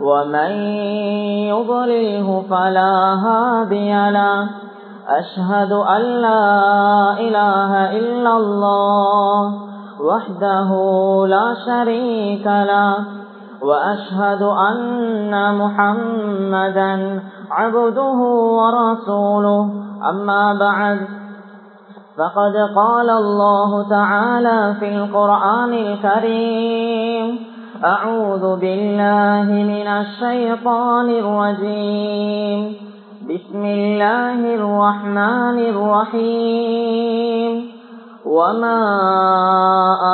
ومن يضلله فلا هادي له أشهد أن لا إله إلا الله وحده لا شريك له وأشهد أن محمدا عبده ورسوله أما بعد فقد قال الله تعالى في القرآن الكريم أعوذ بالله من الشيطان الرجيم. بسم الله الرحمن الرحيم. وما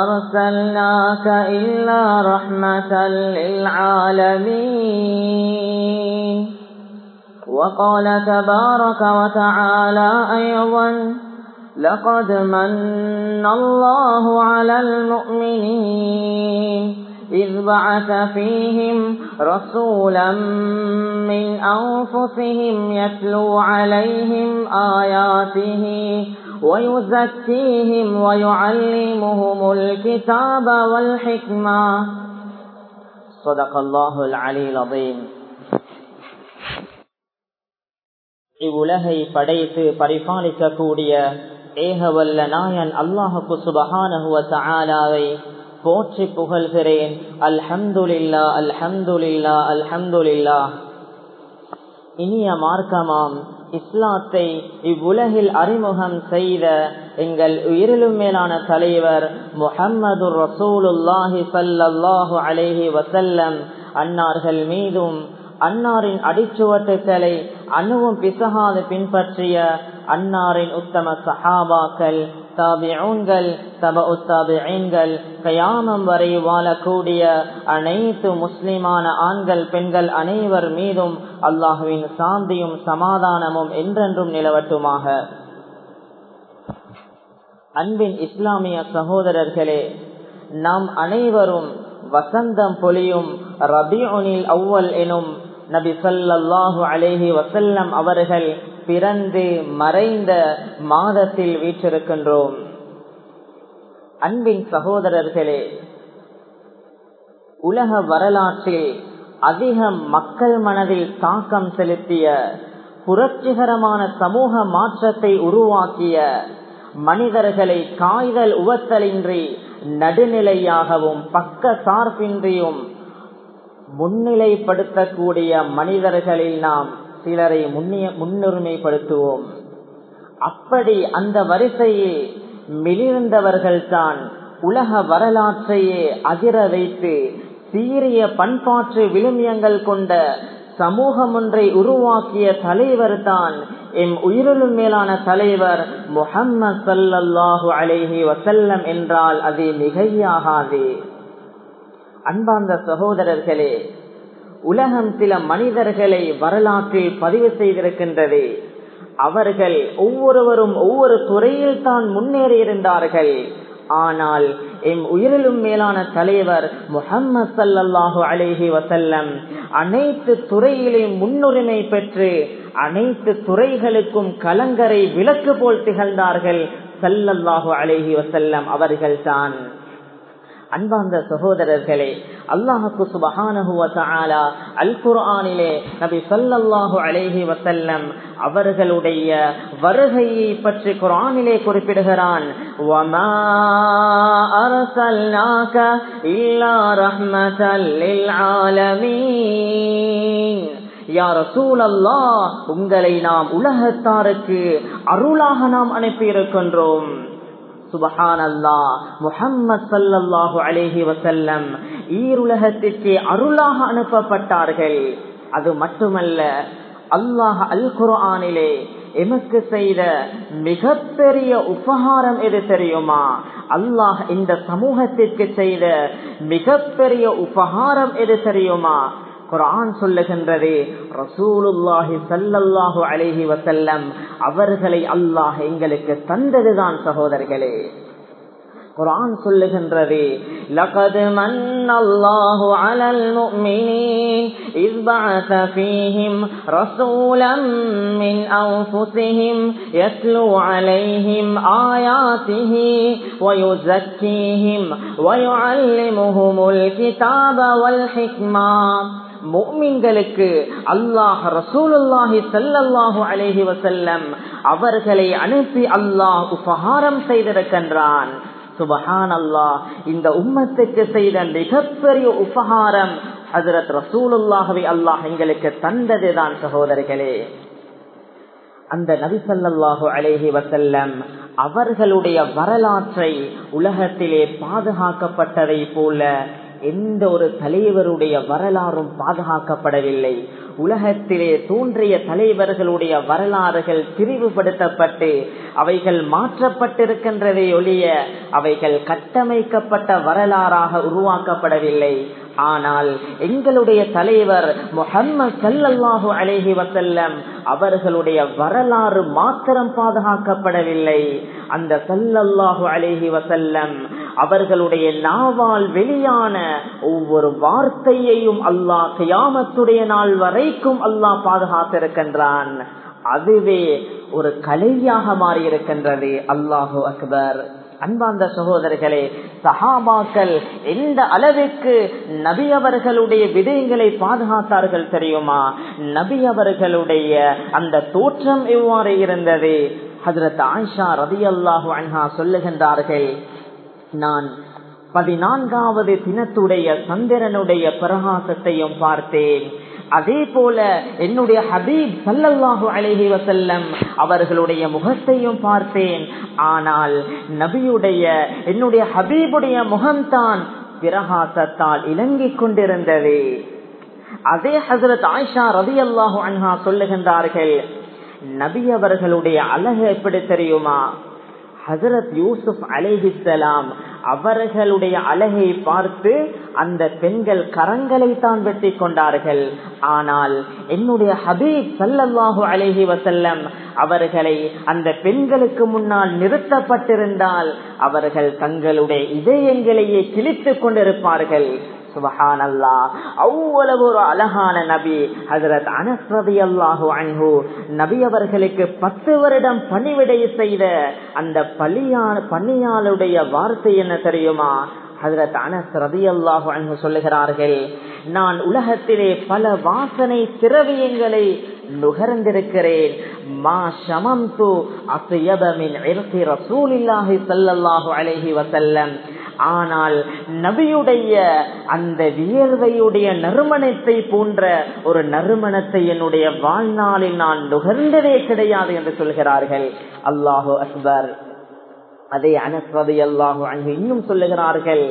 أرسلناك إلا رحمة للعالمين. وقال تبارك وتعالى أيضا لقد من الله على المؤمنين. إذ بعث فيهم رسولا من أنفسهم يتلو عليهم آياته ويزكيهم ويعلمهم الكتاب والحكمة صدق الله العلي العظيم இவ்வுலகை படைத்து பரிபாலிக்கக்கூடிய ஏகவல்ல நாயன் அல்லாஹுக்கு சுபஹானஹுவ தஆலாவை போற்றி புகழ்கிறேன். அல்ஹம்துலில்லா அல்ஹம்துலில்லா அல்ஹம்துலில்லா. இனிய மார்க்கமாம் இஸ்லாத்தை இவ்வுலகில் அறிமுகம் செய்த எங்கள் உயிரிலும் மேலான தலைவர் முஹம்மது ரசூலுல்லாஹி சல்லாஹு அலேஹி வசல்லம் அன்னார்கள் மீதும் அன்னாரின் அடிச்சுவட்டுக்களை அணுவும் பிசகாது பின்பற்றிய அன்னாரின் உத்தம சஹாபாக்கள் தாபிஊன்கள் தப உத்தாபிகள் கயாமம் வரை வாழக்கூடிய அனைத்து முஸ்லிமான ஆண்கள் பெண்கள் அனைவர் மீதும் அல்லாஹுவின் சாந்தியும் சமாதானமும் என்றென்றும் நிலவட்டுமாக. அன்பின் இஸ்லாமிய சகோதரர்களே நாம் அனைவரும் வசந்தம் பொலியும் ரபியுனில் அவ்வல் எனும் நபி சல்லாஹு அலேஹி வசல்லம் அவர்கள் பிறந்து மறைந்த மாதத்தில் வீற்றிருக்கின்றோம். அன்பின் சகோதரர்களே உலக வரலாற்றில் அதிக மக்கள் மனதில் தாக்கம் செலுத்திய புரட்சிகரமான சமூக மாற்றத்தை உருவாக்கிய மனிதர்களை காய்தல் உவத்தலின்றி நடுநிலையாகவும் பக்க சார்பின்றியும் முன்னிலைப்படுத்தக்கூடிய மனிதர்களில் நாம் சிலரை முன்னிய முன்னுரிமைப்படுத்துவோம். அப்படி அந்த வரிசையில் மிளிர்ந்தவர்கள்தான் உலக வரலாற்றையே அதிர வைத்து சீரிய பண்பாற்று விழுமியங்கள் கொண்ட சமூகம் ஒன்றை உருவாக்கிய தலைவர் தான் எம் உயிரிலும் மேலான தலைவர் முகம்மது சல்லாஹு அலேஹி வசல்லம் என்றால் அது மிகையாகாதே. அன்பார்ந்த சகோதரர்களே உலகம் சில மனிதர்களை வரலாற்றில் பதிவு செய்திருக்கின்றது. அவர்கள் ஒவ்வொருவரும் ஒவ்வொரு துறையில் தான் முன்னேறி இருந்தார்கள். ஆனால் எம் உயிரிலும் மேலான தலைவர் முகம்மது சல்லாஹு அலேஹி வசல்லம் அனைத்து துறையிலும் முன்னுரிமை பெற்று அனைத்து துறைகளுக்கும் கலங்கரை விளக்கு போல் திகழ்ந்தார்கள். சல்லல்லாஹு அலேஹி வசல்லம் அவர்கள் தான் அன்பார்ந்த சகோதரர்களே அல்லாஹுக்கு சுபஹானஹுவ அல் குர்ஆனிலே நபி சொல்லல்லாஹு அலேஹி வசல்லம் அவர்களுடைய வருகையை பற்றி குரானிலே குறிப்பிடுகிறான். வமா அர்சல்நாக ரசூலல்லா உங்களை நாம் உலகத்தாருக்கு அருளாக நாம் அனுப்பியிருக்கின்றோம். ஈருலகத்திற்கு அருளாக அனுப்பப்பட்டார்கள். அது மட்டுமல்ல அல்லாஹ் அல் குர்ஆனிலே எமக்கு செய்த மிகப்பெரிய உபகாரம் எது தெரியுமா? அல்லாஹ் இந்த சமூகத்திற்கு செய்த மிகப்பெரிய உபகாரம் எது தெரியுமா? குரான் சொல்லுகின்றது ரசூலுல்லாஹி சல்லல்லாஹு அலைஹி வசல்லம் அவர்களை அல்லாஹ் எங்களுக்கு தந்ததுதான் சகோதரர்களே குரான் சொல்லுகின்றது لقد من الله على المؤمنين إذ بعث فيهم رسولا من أنفسهم يتلو عليهم آياته ويزكيهم ويعلمهم الكتاب والحكمة முக்மின்களுக்கு அல்லாஹ் ரசூலுல்லாஹி சல்லாஹு அலேஹி வசல்லம் அவர்களை அனுப்பி அல்லாஹ் உபகாரம் செய்திருக்கின்றான். சுபஹான் அல்லாஹ் இந்த உம்மத்துக்கு செய்த மிகப்பெரிய உபகாரம் ஹசரத் ரசூலுல்லாஹவை அல்லாஹ் எங்களுக்கு தந்ததுதான் சகோதரர்களே அந்த நபிசல்லாஹு அலேஹி வசல்லம் அவர்களுடைய வரலாற்றை உலகத்திலே பாதுகாக்கப்பட்டதை போல எந்த ஒரு தலைவருடைய வரலாறும் பாதுகாக்கப்படவில்லை. உலகத்திலே தோன்றிய தலைவர்களுடைய வரலாறுகள் பிரிவுபடுத்தப்பட்டு அவைகள் மாற்றப்பட்டிருக்கின்றதை ஒழிய அவைகள் கட்டமைக்கப்பட்ட வரலாறாக உருவாக்கப்படவில்லை. ஆனால் எங்களுடைய தலைவர் முகம்மது சல்லல்லாஹு அலேஹி வசல்லம் அவர்களுடைய வரலாறு மாத்திரம் பாதுகாக்கப்படவில்லை. அந்த சல்லல்லாஹு அலேஹி வசல்லம் அவர்களுடைய நாவால் வெளியான ஒவ்வொரு வார்த்தையையும் அல்லாஹ் கியாமத்துடைய நாள் வரைக்கும் அல்லாஹ் பாதுகாத்திருக்கின்றான். அதுவே ஒரு கலையாக மாறியிருக்கின்றது. அல்லாஹு அக்பர். அன்பார்ந்த சகோதரர்களே சஹாபாக்கள் எந்த அளவிற்கு நபி அவர்களுடைய விடயங்களை பாதுகாத்தார்கள் தெரியுமா? நபி அவர்களுடைய அந்த தோற்றம் எவ்வாறு இருந்தது? ஹசரத் ஆயிஷா ரதி அல்லாஹு அன்ஹா சொல்லுகின்றார்கள் நான். பதினான்காவது தினத்துடைய சந்திரனுடைய பிரகாசத்தையும் பார்த்தேன். அதே போல என்னுடைய ஹபீப் சல்லல்லாஹு அழகி வசல்லம் அவர்களுடைய முகத்தையும் பார்த்தேன். ஆனால் நபியுடைய என்னுடைய ஹபீபுடைய முகம்தான் பிரகாசத்தால் இலங்கிக் கொண்டிருந்தது. அதே ஹசரத் ஆயிஷா ரவி அல்லாஹு அன்ஹா சொல்லுகின்றார்கள் நபி அவர்களுடைய அழகு எப்படி தெரியுமா? ஹசரத் யூசுப் அலேஹிசலாம் அவர்களுடைய அழகை பார்த்து அந்த பெண்கள் கரங்களை தான் வெட்டி கொண்டார்கள். ஆனால் என்னுடைய ஹபீப் சல்லல்லாஹு அலேஹி வசல்லம் அவர்களை அந்த பெண்களுக்கு முன்னால் நிறுத்தப்பட்டிருந்தால் அவர்கள் தங்களுடைய இதயங்களையே கிழித்துக் கொண்டிருப்பார்கள். சுபஹான் அல்லா அவ்வளவு ஒரு அழகான நபி ஹசரத் அனஸ்ரதி அல்லாஹு அன்பு நபி அவர்களுக்கு பத்து வருடம் பணிவிடை செய்த அந்த பலியான பணியாளுடைய வார்த்தை என்ன தெரியுமா? ஹசரத் அனஸ் ரதி அல்லாஹு அன்பு சொல்லுகிறார்கள் நான் உலகத்திலே பல வாசனை திரவியங்களை நுகர்ந்திருக்கிறேன். மா சமம் து அசையபமின் ரசூலில்லாஹி சல்லல்லாஹு அலைஹி வசல்லம் ஆனால் நபியுடைய அந்த வியர்வையுடைய நறுமணத்தை போன்ற ஒரு நறுமணத்தை என்னுடைய வாழ்நாளில் நான் நுகர்ந்ததே கிடையாது என்று சொல்கிறார்கள். அல்லாஹு அக்பர். அதே அனஸ்வதி அல்லாஹு அங்கு இன்னும் சொல்லுகிறார்கள்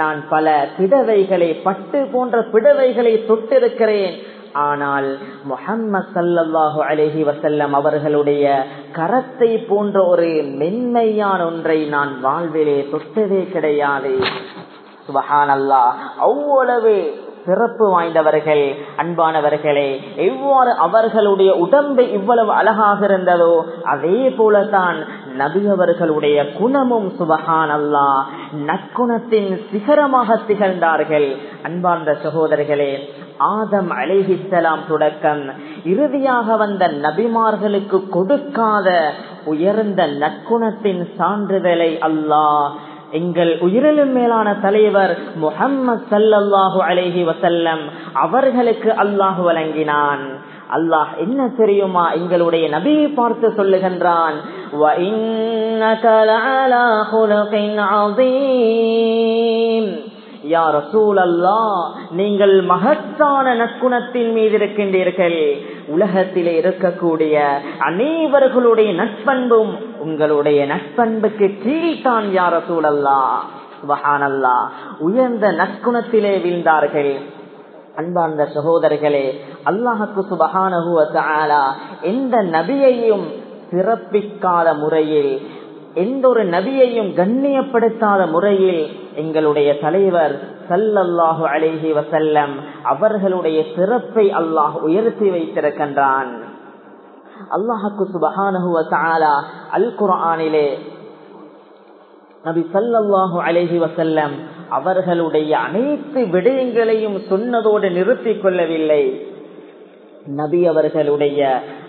நான் பல பிடவைகளை பட்டு போன்ற பிடவைகளை தொட்டிருக்கிறேன். ஆனால் முஹம்மது சல்லாஹு அலஹி வசல்லம் அவர்களுடைய கரத்தை போன்ற ஒரு மென்மையான ஒன்றை நான் வாழ்விலே தொட்டதே கிடையாது. சுபஹானல்லா. அவ்வளவு சிறப்பு வாய்ந்தவர்கள் அன்பானவர்களே எவ்வாறு அவர்களுடைய உடம்பு இவ்வளவு அழகாக இருந்ததோ அதே போலதான் நபி அவர்களுடைய குணமும் சுபஹான் அல்லா நற்குணத்தின் சிகரமாக திகழ்ந்தார்கள். அன்பார்ந்த சகோதரர்களே ஆதம் அலைஹிஸ்லாம் தொடக்கம். இறுதியாக வந்த நபிமார்களுக்கு கொடுக்காத உயர்ந்த நற்குணத்தின் சான்றிதழை அல்லாஹ். எங்கள் உயிரிலும் மேலான தலைவர் முகம்மது சல்லாஹு அலேஹி வசல்லம் அவர்களுக்கு அல்லாஹ் வழங்கினான். அல்லாஹ் என்ன தெரியுமா எங்களுடைய நபியை பார்த்து சொல்லுகின்றான்? நீங்கள் மகத்தான நற்குணத்தின் மீது இருக்கின்றீர்கள். உலகத்திலே இருக்கக்கூடிய அனைவர்களுடைய நட்பண்பும் உங்களுடைய நட்பண்புக்கு கீழ்தான் யார சூழல்லா சுபஹானல்லா உயர்ந்த நற்குணத்திலே வீழ்ந்தார்கள். அன்பார்ந்த சகோதரர்களே அல்லாஹுக்கு சுபஹானஹுவ எந்த நபியையும் சிறப்பிக்காத முறையில் எந்த ஒரு நபியையும் கண்ணியப்படுத்தாத முறையில் எங்களுடைய தலைவர் சல்லல்லாஹு அலேஹி வசல்லம் அவர்களுடைய சிறப்பை அல்லாஹ் உயர்த்தி வைத்திருக்கின்றான். அல்லாஹுக்கு சுபஹானஹுவ தாலா அல் குரானிலே நபி சல்லல்லாஹு அலேஹி வசல்லம் அவர்களுடைய அனைத்து விடயங்களையும் சொன்னதோடு நிறுத்திக் கொள்ளவில்லை. நபி அவர்களுடைய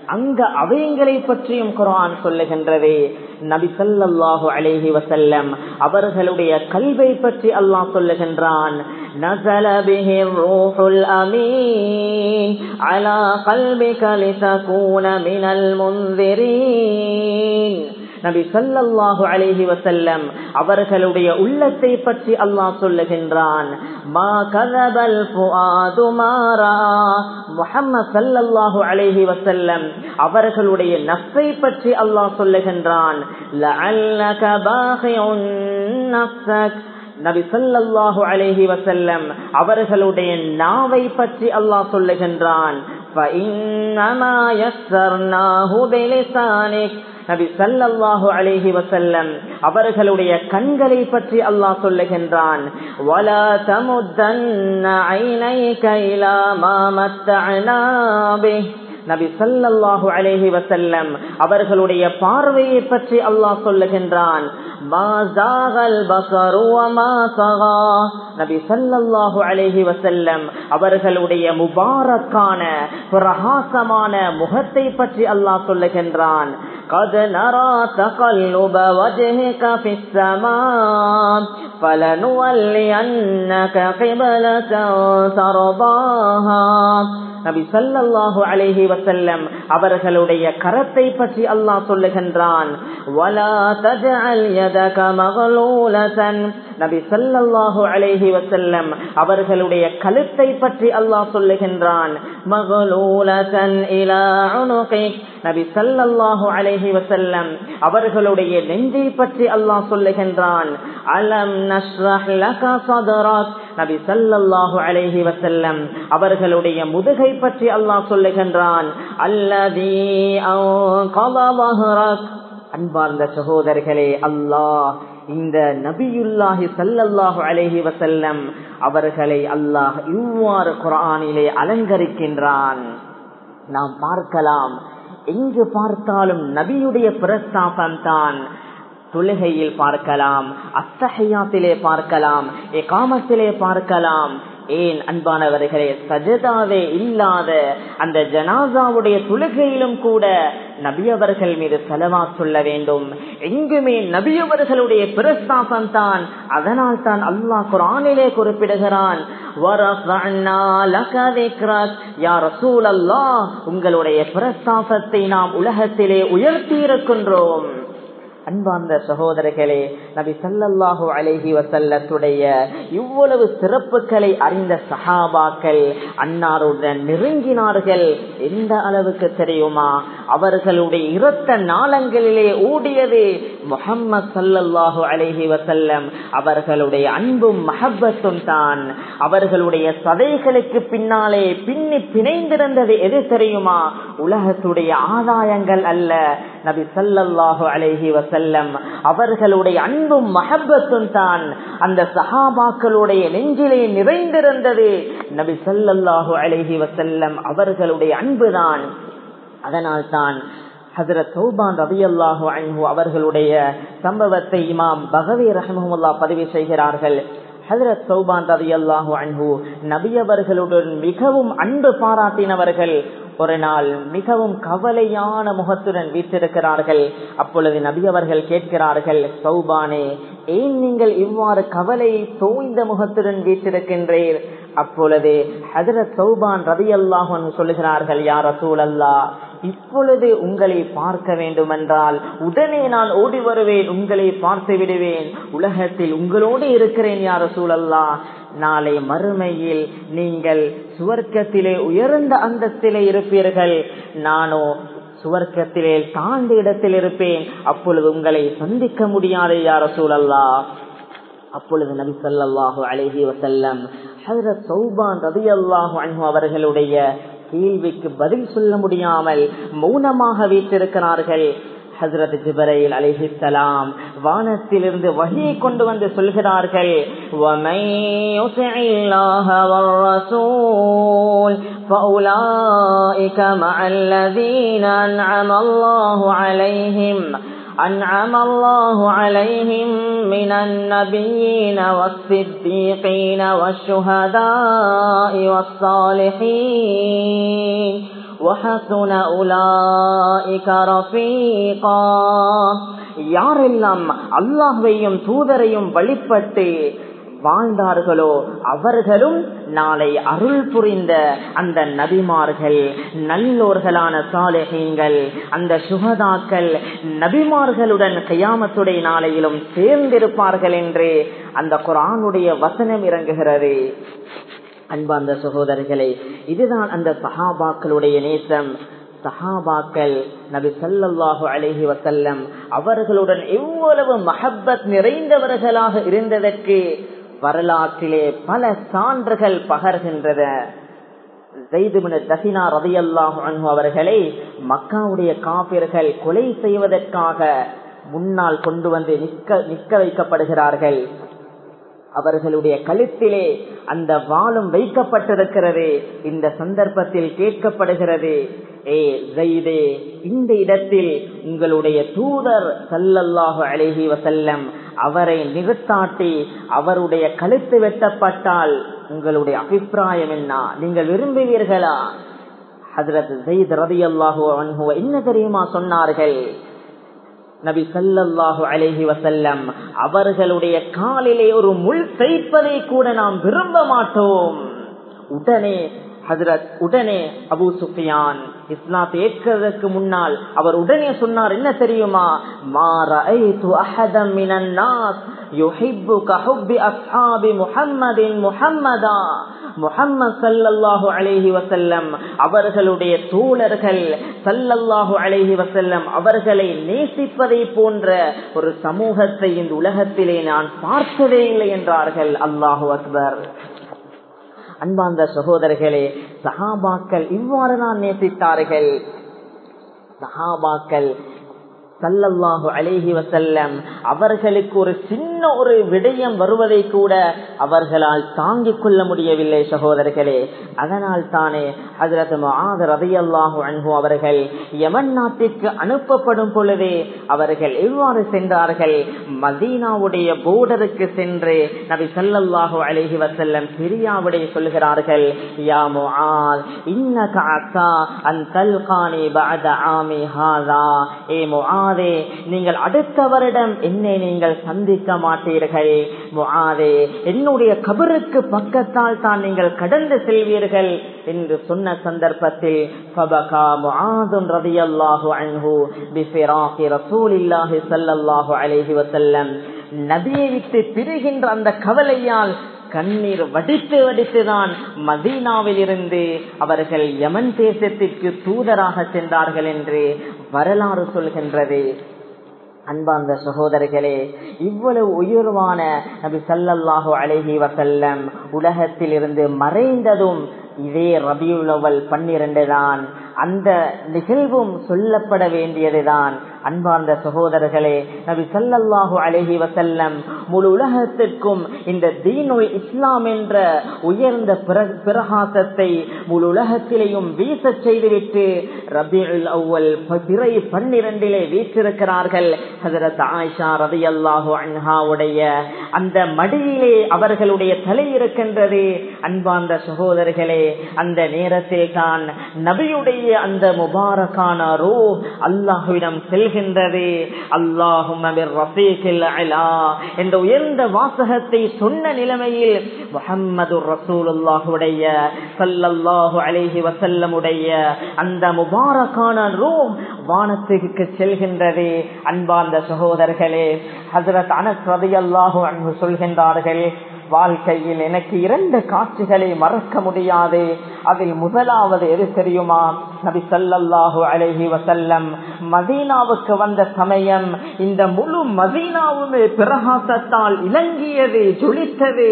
அங்க அவயங்களை பற்றியும் குரான் சொல்லுகின்றது. நபி சல்லாஹு அலேஹி வசல்லம் அவர்களுடைய கல்வை பற்றி அல்லாஹ் சொல்லுகின்றான். அலா கல்வி கலிசூன மினல் முந்திரீன் நபி சல்லாஹு அலேஹி வசல்லம் அவர்களுடைய உள்ளத்தை பற்றி அல்லாஹ் சொல்லுகின்றான். அவர்களுடைய நஃபை பற்றி அல்லாஹ் சொல்லுகின்றான். நபி சொல்லு அலேஹி வசல்லம் அவர்களுடைய நாவை பற்றி அல்லாஹ் சொல்லுகின்றான். நபி சல்லாஹு அலேஹி வசல்லம் அவர்களுடைய கண்களை பற்றி அல்லாஹ் சொல்லுகின்றான் நபி சல்லாஹு அலேஹி வசல்லம் அவர்களுடைய பார்வையை பற்றி அல்லாஹ் சொல்லுகின்றான் நபி சல்லல்லாஹு அலேஹி வசல்லம் அவர்களுடைய முபாரக்கான பிரகாசமான முகத்தை பற்றி அல்லாஹ் சொல்லுகின்றான் قد نرى تقلب وجهك في السماء فلنولينك قبلة ترضاها நபி சல்லாஹு அலேஹி வசல்லம் அவர்களுடைய கரத்தை பற்றி அல்லாஹ் சொல்லுகின்றான். நபி சல்லாஹு அலேஹி வசல்லம் அவர்களுடைய கழுத்தை பற்றி அல்லாஹ் சொல்லுகின்றான். நபி சல்லல்லாஹு அலேஹி வசல்லம் அவர்களுடைய நெஞ்சை பற்றி அல்லாஹ் சொல்லுகின்றான். அலம் நஷ்ரஹ் லக சதராத் நபி சல்லல்லாஹு அலேஹி வசல்லம் அவர்களுடைய முதுகை பற்றி அல்லாஹ் சொல்லுகின்றான் அன்பார்ந்த சகோதரர்களே அல்லாஹ் இந்த நபியுல்லாஹி சல்லல்லாஹு அலேஹி வசல்லம் அவர்களை அல்லாஹ் இவ்வாறு குரானிலே அலங்கரிக்கின்றான். நாம் பார்க்கலாம் எங்கு பார்த்தாலும் நபியுடைய பிரஸ்தாபம் தான் தொழுகையில் பார்க்கலாம் அத்தகையாத்திலே பார்க்கலாம் எகாமத்திலே பார்க்கலாம். ஏன் அன்பானவர்களே சஜதாவே இல்லாத அந்த ஜனாசாவுடைய தொழுகையிலும் கூட நபியவர்கள் மீது செலவா சொல்ல வேண்டும். எங்குமே நபியவர்களுடைய பிரஸ்தாசம் தான். அதனால் தான் அல்லாஹ் குரானிலே குறிப்பிடுகிறான் உங்களுடைய பிரஸ்தாசத்தை நாம் உலகத்திலே உயர்த்தி இருக்கின்றோம் அன்பார்ந்த சகோதரர்களே நபி சல்லல்லாஹு அலேஹி வசல்லத்துடைய இவ்வளவு சிறப்புகளை அறிந்த சஹாபாக்கள் அன்னாருடன் நெருங்கினார்கள். எந்த அளவுக்கு தெரியுமா? அவர்களுடைய இரத்த நாளங்களிலே ஓடியது முகம்மது சல்லல்லாஹு அலேஹி வசல்லம் அவர்களுடைய அன்பும் மஹப்பத்தும் தான். அவர்களுடைய சதைகளுக்கு பின்னாலே பின்னி பிணைந்திருந்தது எது தெரியுமா? உலகத்துடைய ஆதாயங்கள் அல்ல. நபி சல்லாஹு அலேஹி வசல்லம் அவர்களுடைய அன்பும் மஹப்பத்தும் தான். அந்த சஹாபாக்களுடைய நெஞ்சிலே நிறைந்திருந்தது. நபி சல்லல்லாஹு அலேஹி வசல்லம் அவர்களுடைய அன்புதான் அதனால் தான் ஹசரத் சௌபான் ரபி அல்லாஹு அன்ஹு அவர்களுடைய சம்பவத்தை இமாம் பகவி ரஹமுல்லா பதிவு செய்கிறார்கள். ஹசரத் சௌபான் ரவி அல்லாஹு அன்பு நபியவர்களுடன் மிகவும் அன்பு பாராட்டினவர்கள். ஒரு நாள் மிகவும் கவலையான முகத்துடன் வீற்றிருக்கிறார்கள். அப்பொழுது நபி அவர்கள் கேட்கிறார்கள் சௌபானே ஏன் நீங்கள் இவ்வாறு கவலை தோய்ந்த முகத்துடன் வீற்றிருக்கின்றீர்? அப்பொழுது ஹதரத் சௌபான் ரவி அல்லாஹன் சொல்லுகிறார்கள் யார் ரசூல் அல்லா இப்பொழுது உங்களை பார்க்க வேண்டும் என்றால் உடனே நான் ஓடி வருவேன் உங்களை பார்த்து விடுவேன். உலகத்தில் உங்களோடு இருக்கிறேன் யார் சூழல்லா அல்லா நாளை மறுமையில் நீங்கள் சுவர்க்கத்திலே உயர்ந்த அந்தத்திலே இருப்பீர்கள். நானோ சுவர்க்கத்திலே தாழ்ந்த இடத்தில் இருப்பேன். அப்பொழுது உங்களை சந்திக்க முடியாது யார சூழல்லா அப்பொழுது நபி சொல்லாஹு அழகி வசல்லம் ஹசரத் சௌபான் ரவி அல்லாஹு அன்பு அவர்களுடைய கேள்விக்கு பதில் சொல்ல முடியாமல் மௌனமாக வீட்டிருக்கிறார்கள் ஹசரத் ஜிபரைல் அலிஹிசலாம் வானத்திலிருந்து வகையை கொண்டு வந்து சொல்கிறார்கள் فأولئك مع الذين أنعم الله عليهم أنعم الله عليهم من النبيين والصديقين والشهداء والصالحين وحسن أولئك رفيقا யாரெல்லாம் அல்லாஹ்வையும் தூதரையும் வழிபட்டு வாழ்ந்தார்களோ அவர்களும் நாளை அருள் புரிந்த அந்த நபிமார்கள் நல்லோர்களான சாலைகள் அந்த சுகதாக்கள் நபிமார்களுடன் கையாமத்துடைய நாளையிலும் சேர்ந்திருப்பார்கள் என்று அந்த குரானுடைய வசனம் இறங்குகிறது அன்பார்ந்த சகோதரர்களே இதுதான் அந்த சஹாபாக்களுடைய நேசம். சஹாபாக்கள் நபி சல்லாஹு அலஹி வசல்லம் அவர்களுடன் எவ்வளவு மஹப்பத் நிறைந்தவர்களாக இருந்ததற்கு வரலாற்றிலே பல சான்றுகள் பகர்கின்றன. அவர்களை மக்காவுடைய காப்பிர்கள் கொலை செய்வதற்காக முன்னால் கொண்டு வந்து நிற்க நிற்க வைக்கப்படுகிறார்கள். அவர்களுடைய கழுத்திலே அந்த வாளும் வைக்கப்பட்டிருக்கிறது இந்த சந்தர்ப்பத்தில் கேட்கப்படுகிறது. ஏ ஜெய்தே இந்த இடத்தில் உங்களுடைய தூதர் சல்லல்லாஹு அழகி வசல்லம் அவரை நிறுத்தாட்டி அவருடைய கழுத்து வெட்டப்பட்டால் உங்களுடைய அபிப்பிராயம் என்ன? நீங்கள் விரும்புவீர்களா? ஹதரத் ஜெயித் ரதி அல்லாஹு என்ன தெரியுமா சொன்னார்கள்? நபி சல்லாஹு அலேஹி வசல்லம் அவர்களுடைய காலிலே ஒரு முள் தைப்பதை கூட நாம் விரும்ப மாட்டோம். உடனே ஹசரத் உடனே அபு சுஃபியான் இஸ்லாத்தை ஏற்கிறதுக்கு முன்னால் அவர் உடனே சொன்னார் என்ன தெரியுமா? மாரஐது அஹதம் சல்லல்லாஹு அலைஹி வசல்லம் அவர்களுடைய தோழர்கள் சல்லல்லாஹு அலைஹி வசல்லம் அவர்களை நேசிப்பதை போன்ற ஒரு சமூகத்தை இந்த உலகத்திலே நான் பார்த்ததே இல்லை என்றார்கள். அல்லாஹு அக்பர். அன்பார்ந்த சகோதரர்களே சஹாபாக்கள் இவ்வாறு தான் நேசித்தார்கள். சஹாபாக்கள் சல்லல்லாஹு அழகி வசல்லம் அவர்களுக்கு ஒரு சின்ன சின்ன ஒரு விடயம் வருவதை கூட அவர்களால் தாங்கிக் கொள்ள முடியவில்லை சகோதரர்களே. அதனால் தானே ஹசரத் ரதையல்லாஹு அன்பு அவர்கள் யமன் நாட்டிற்கு அனுப்பப்படும் பொழுதே அவர்கள் எவ்வாறு சென்றார்கள்? மதீனாவுடைய போர்டருக்கு சென்று நபி சல்லல்லாஹு அலேஹி வசல்லம் பிரியாவுடைய சொல்கிறார்கள் யா முஆத் இன்னக அஸா அன் தல்கானி பஅத ஆமி ஹாதா. ஏ முஆத் முஆதே நீங்கள் அடுத்த வருடம் என்னை நீங்கள் சந்திக்க மாட்டீர்கள். என்னுடைய கபருக்கு பக்கத்தால் தான் நீங்கள் கடந்து செல்வீர்கள் என்று சொன்ன சந்தர்ப்பத்தில் நபியை விட்டு பிரிகின்ற அந்த கவலையால் கண்ணீர் வடித்து வடித்துதான் மதீனாவில் இருந்து அவர்கள் யமன் தேசத்திற்கு தூதராக சென்றார்கள் என்று வரலாறு சொல்கின்றது. அன்பார்ந்த சகோதரர்களே இவ்வளவு உயர்வான நபி சல்லாஹு அழகி வசல்லம் உலகத்தில் இருந்து மறைந்ததும் இதே ரபியுலவல் பன்னிரண்டு தான் அந்த நிகழ்வும் சொல்லப்பட வேண்டியதுதான். அன்பார்ந்த சகோதரர்களே நபி சல்லல்லாஹு அழகி வசல்லம் முழு உலகத்திற்கும் இந்த தீனுல் இஸ்லாம் என்ற உயர்ந்த பிரகாசத்தை முழு உலகத்திலேயும் வீச செய்துவிட்டு ரபியுல் அவ்வல் பிறை பன்னிரண்டிலே வீற்றிருக்கிறார்கள். ஹசரத் ஆயிஷா ரதி அல்லாஹு அன்ஹாவுடைய அந்த மடியிலே அவர்களுடைய தலை இருக்கின்றது. அன்பார்ந்த சகோதரர்களே அந்த நேரத்தில் தான் நபியுடைய அந்த முபாரக்கான ரூ அல்லாஹுவிடம் செல்கின்றது. அல்லாஹும் என்ற உயர்ந்த வாசகத்தை சொன்ன நிலைமையில் முகம்மது ரசூலுல்லாஹுடைய சல்லல்லாஹு அலைஹி வசல்லமுடைய அந்த முபார முபாரக்கான ரோம் வானத்துக்கு செல்கின்றது. அன்பார்ந்த சகோதரர்களே ஹசரத் அனஸ் ரதியல்லாஹு அன்பு சொல்கின்றார்கள் வாழ்க்கையில் எனக்கு இரண்டு காட்சிகளை மறக்க முடியாது. அதில் முதலாவது எது தெரியுமா? நபி சல்லாஹு அலஹி வசல்லம் மதீனாவுக்கு வந்த சமயம் இந்த முழு மதீனாவுமே பிரகாசத்தால் இலங்கியது ஜொலித்தது.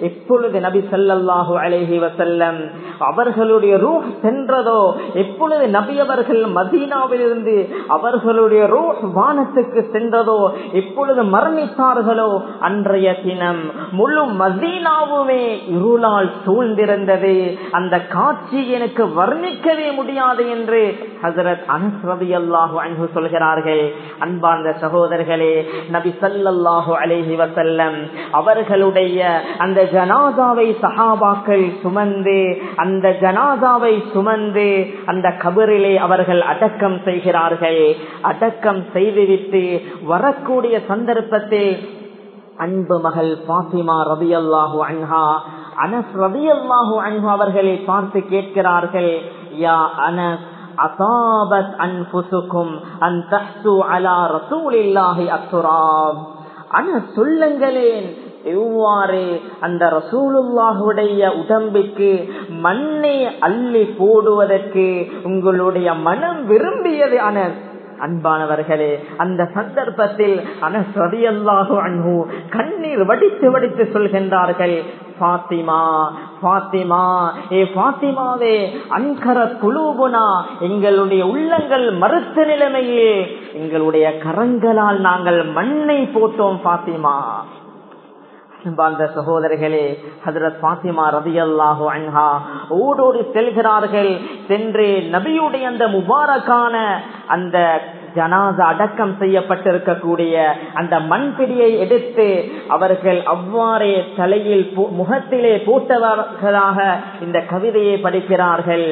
எப்பொழுது நபி சல்லாஹூ அலேஹி வசல்லம் அவர்களுடைய ரூஹ் சென்றதோ எப்பொழுது நபி அவர்கள் மதீனாவிலிருந்து அவர்களுடைய ரூஹ் வானத்துக்கு சென்றதோ எப்பொழுது மரணித்தார்களோ அன்றைய தினம் முழு மதீனாவுமே இருளால் சூழ்ந்திருந்தது. அந்த காட்சி எனக்கு வர்ணிக்கவே முடியாது என்று ஹசரத் அனஸ் அல்லாஹு அன்பு சொல்கிறார்கள். அன்பார்ந்த சகோதரர்களே நபி ஸல்லல்லாஹு அலேஹி வசல்லம் அவர்களுடைய அந்த ஜனாதாவை சஹாபாக்கள் சுமந்து அந்த ஜனாதாவை சுமந்து அந்த கபரிலே அவர்கள் அடக்கம் செய்கிறார்கள். அடக்கம் செய்துவிட்டு வரக்கூடிய சந்தர்ப்பத்தில் அன்பு மகள் பாத்திமா ரபி அல்லாஹு அன்ஹா அனஸ் ரபி அல்லாஹு அன்ஹு அவர்களை பார்த்து கேட்கிறார்கள் யா அனஸ் அசாபத் அன்புசுக்கும் அன் தஹ்சு அலா ரசூலில்லாஹி அத்துராப் அன சொல்லுங்களேன் எவ்வாறே அந்த ரசூலுல்லாஹுடைய உடம்புக்கு மண்ணை அள்ளி போடுவதற்கு உங்களுடைய மனம் விரும்பியது அனஸ் அன்பானவர்களே அந்த சந்தர்ப்பத்தில் அனசதியல்லாஹு அன்பு கண்ணீர் வடித்து வடித்து சொல்கின்றார்கள் பாத்திமா பாத்திமா ஏ பாத்திமாவே அன்கர குலூபுனா எங்களுடைய உள்ளங்கள் மறுத்த நிலைமையே எங்களுடைய கரங்களால் நாங்கள் மண்ணை போட்டோம் பாத்திமா வாழ்ந்த சகோதரர்களே ஹசரத் பாத்திமா ரதி அல்லாஹோ அன்ஹா ஓடோடி செல்கிறார்கள். சென்று நபியுடைய அந்த முபாரக்கான அந்த ஜனாசா அடக்கம் செய்யப்பட்டிருக்கக்கூடிய அந்த மண்பிடியை எடுத்து அவர்கள் அவ்வாறே தலையில் முகத்திலே போட்டவர்களாக இந்த கவிதையை படிக்கிறார்கள்.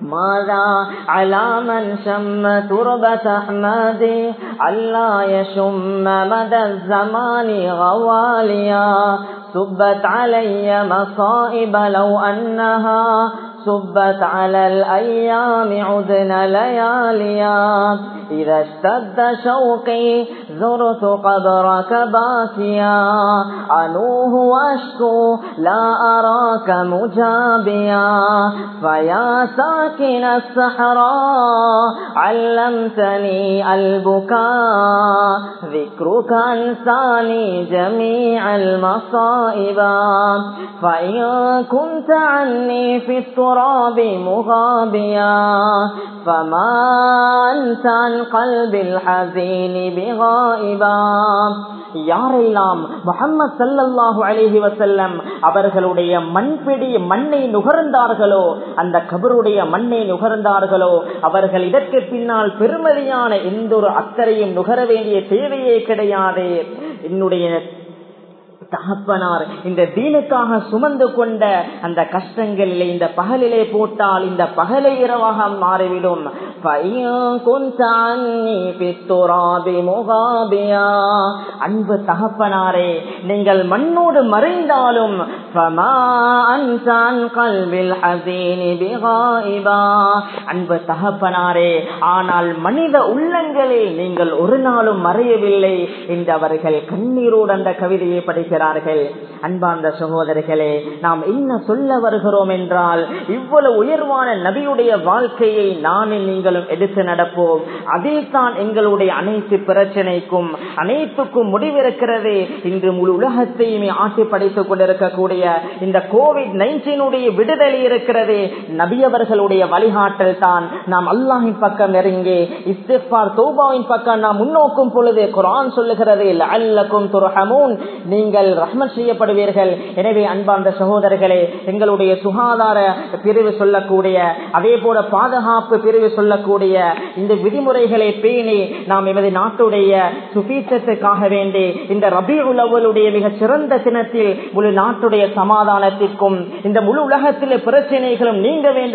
ماذا على من شم تربة أحمدي ألا يشم مدى الزمان غواليا. سبت علي مصائب لو أنها صبت على الأيام عدن لياليا إذا اشتد شوقي زرت قبرك باكيا أنوه وأشكو لا أراك مجابيا فيا ساكن الصحراء علمتني البكاء ذكرك أنساني جميع المصائب فإن كنت عني في التراب مغابيا فما أنت عن قلب الحزين بغائبا யாரெல்லாம் முகம்மது சல்லல்லாஹு அலிஹி வசல்லம் அவர்களுடைய மண்பிடி மண்ணை நுகர்ந்தார்களோ அந்த கபருடைய மண்ணை நுகர்ந்தார்களோ அவர்கள் இதற்கு பின்னால் பெருமதியான எந்த ஒரு அக்கறையும் நுகர வேண்டிய தேவையே கிடையாது என்னுடைய தகப்பனார். இந்த தீனுக்காக சுமந்து கொண்ட அந்த கஷ்டங்களிலே இந்த பகலிலே போட்டால் இந்த பகலை இரவாக மாறிவிடும். அன்பு தகப்பனாரே நீங்கள் மண்ணோடு மறைந்தாலும் அன்பு தகப்பனாரே ஆனால் மனித உள்ளங்களில் நீங்கள் ஒரு நாளும் மறையவில்லை. என்று அவர்கள் கண்ணீரோடு அந்த கவிதையை இருக்கிறார்கள் அன்பார்ந்த சகோதரர்களே நாம் என்ன சொல்ல வருகிறோம் என்றால் இவ்வளவு உயர்வான நபியுடைய வாழ்க்கையை நானும் நீங்களும் எடுத்து நடப்போம். அதே தான் எங்களுடைய அனைத்து பிரச்சனைக்கும் அனைத்துக்கும் முடிவிருக்கிறது. இன்று முழு உலகத்தையுமே ஆட்சி படைத்துக் கொண்டிருக்கக்கூடிய இந்த கோவிட் நைன்டீனுடைய விடுதலை இருக்கிறது. நபியவர்களுடைய வழிகாட்டல் தான். நாம் அல்லாஹின் பக்கம் நெருங்கி இஸ்திஃபார் தௌபாவின் பக்கம் நாம் முன்னோக்கும் பொழுது குரான் சொல்லுகிறது அல்லக்கும் துரஹமூன். நீங்கள் ரஹ்மத் செய்யப்படுவீர்கள். எனவே அன்பார்ந்த சகோதரர்களே எங்களுடைய சுகாதார பிரிவு சொல்லக்கூடிய அதே போல பாதுகாப்பு பிரிவு சொல்லக்கூடிய இந்த விதிமுறைகளை பேணி நாம் எமது நாட்டுடைய சுபீட்சத்துக்காக வேண்டி இந்த ரபி உலவலுடைய மிக சிறந்த தினத்தில் முழு நாட்டுடைய சமாதானத்திற்கும் இந்த முழு உலகத்திலே பிரச்சனைகளும் நீங்க வேண்டும்